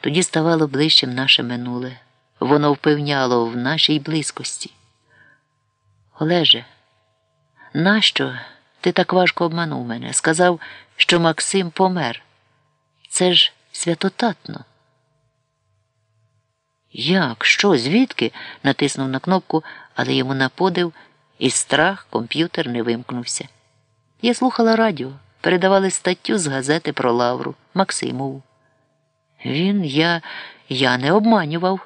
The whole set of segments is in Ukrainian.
Тоді ставало ближчим наше минуле. Воно впевняло в нашій близькості. Олеже, нащо ти так важко обманув мене? Сказав, що Максим помер. Це ж святотатно. Як? Що? Звідки? натиснув на кнопку, але йому на подив і страх комп'ютер не вимкнувся. Я слухала радіо, передавали статтю з газети про Лавру Максимову. Він, я, я не обманював.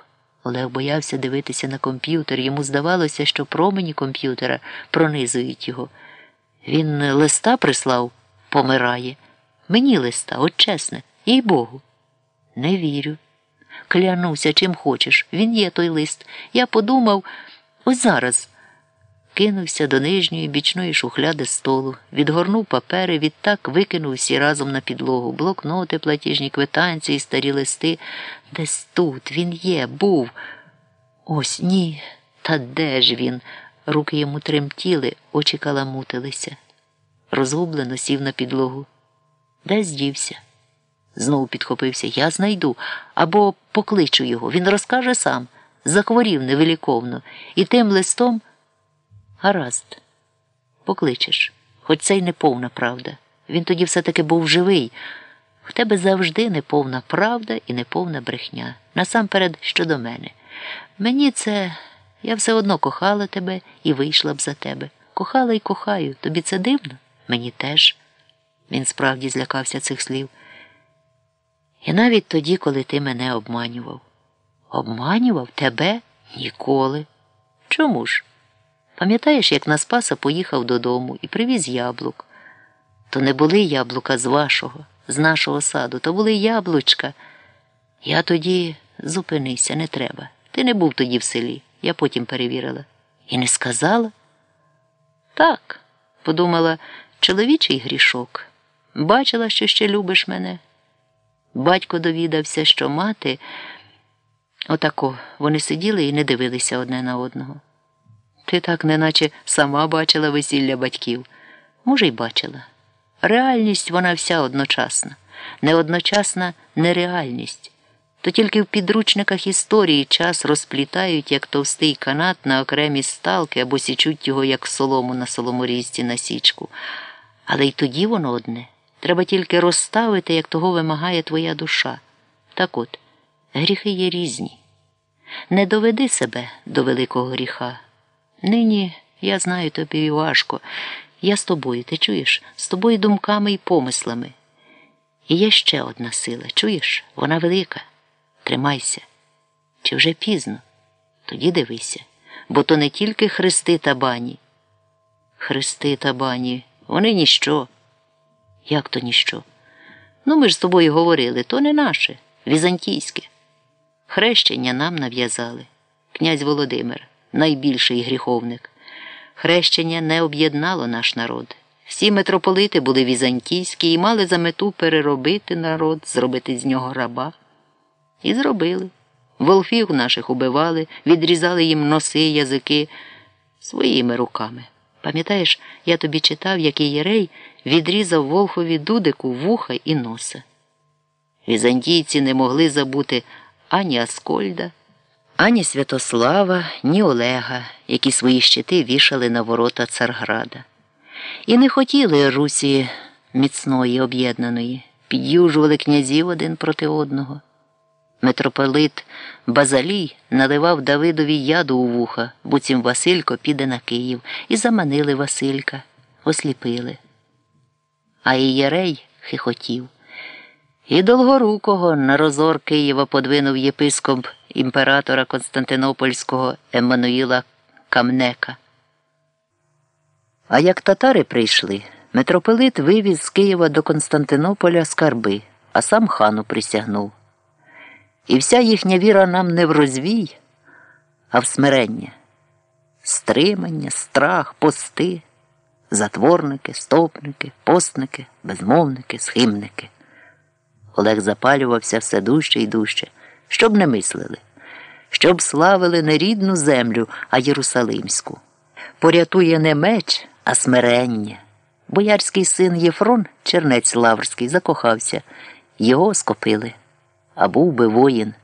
Олег боявся дивитися на комп'ютер. Йому здавалося, що промені комп'ютера пронизують його. Він листа прислав, помирає. Мені листа, от чесне, їй Богу. Не вірю. Клянуся, чим хочеш. Він є той лист. Я подумав, ось зараз. Кинувся до нижньої бічної шухляди столу, відгорнув папери, відтак викинув всі разом на підлогу, блокноти, платіжні квитанції, старі листи. Десь тут він є, був. Ось ні. Та де ж він? Руки йому тремтіли, очі каламутилися. Розгублено сів на підлогу. Де здівся? Знову підхопився. Я знайду або покличу його. Він розкаже сам. Захворів невеликовно, і тим листом. Гаразд, покличеш, хоч це й не повна правда. Він тоді все-таки був живий. В тебе завжди неповна правда і неповна брехня. Насамперед щодо мене. Мені це я все одно кохала тебе і вийшла б за тебе. Кохала і кохаю. Тобі це дивно? Мені теж. Він справді злякався цих слів. І навіть тоді, коли ти мене обманював. Обманював тебе ніколи. Чому ж? Пам'ятаєш, як на Спаса поїхав додому і привіз яблук? То не були яблука з вашого, з нашого саду, то були яблучка. Я тоді зупинися, не треба. Ти не був тоді в селі, я потім перевірила. І не сказала? Так, подумала, чоловічий грішок. Бачила, що ще любиш мене. Батько довідався, що мати. Отако вони сиділи і не дивилися одне на одного. Ти так неначе сама бачила весілля батьків. Може, й бачила. Реальність вона вся одночасна, неодночасна нереальність. То тільки в підручниках історії час розплітають, як товстий канат на окремі сталки або січуть його, як солому на соломорізці на січку. Але й тоді воно одне. Треба тільки розставити, як того вимагає твоя душа. Так от, гріхи є різні. Не доведи себе до великого гріха. Нині я знаю тобі важко. Я з тобою, ти чуєш? З тобою думками і помислами. І є ще одна сила, чуєш? Вона велика. Тримайся. Чи вже пізно? Тоді дивися, бо то не тільки хрести та бані. Хрести та бані, вони ніщо. Як то ніщо? Ну, ми ж з тобою говорили, то не наше, візантійське. Хрещення нам нав'язали. Князь Володимир, найбільший гріховник. Хрещення не об'єднало наш народ. Всі митрополити були візантійські і мали за мету переробити народ, зробити з нього раба. І зробили. Волфів наших убивали, відрізали їм носи, язики своїми руками. Пам'ятаєш, я тобі читав, як Єрей відрізав Волхові дудику вуха і носа. Візантійці не могли забути ані Аскольда, ані Святослава, ні Олега, які свої щити вішали на ворота Царграда. І не хотіли Русі міцної, об'єднаної, під'южували князів один проти одного. Митрополит Базалій наливав Давидові яду у вуха, буцім Василько піде на Київ, і заманили Василька, осліпили. А Ієрей хихотів. І Долгорукого на розор Києва подвинув єпископ імператора Константинопольського Еммануїла Камнека. А як татари прийшли, митрополит вивіз з Києва до Константинополя скарби, а сам хану присягнув. І вся їхня віра нам не в розвій, а в смирення, стримання, страх, пости, затворники, стопники, постники, безмовники, схимники. Олег запалювався все дужче і дужче, щоб не мислили, щоб славили не рідну землю, а Єрусалимську. Порятує не меч, а смирення. Боярський син Єфрон, чернець Лаврський, закохався, його скопили. а був би воїн.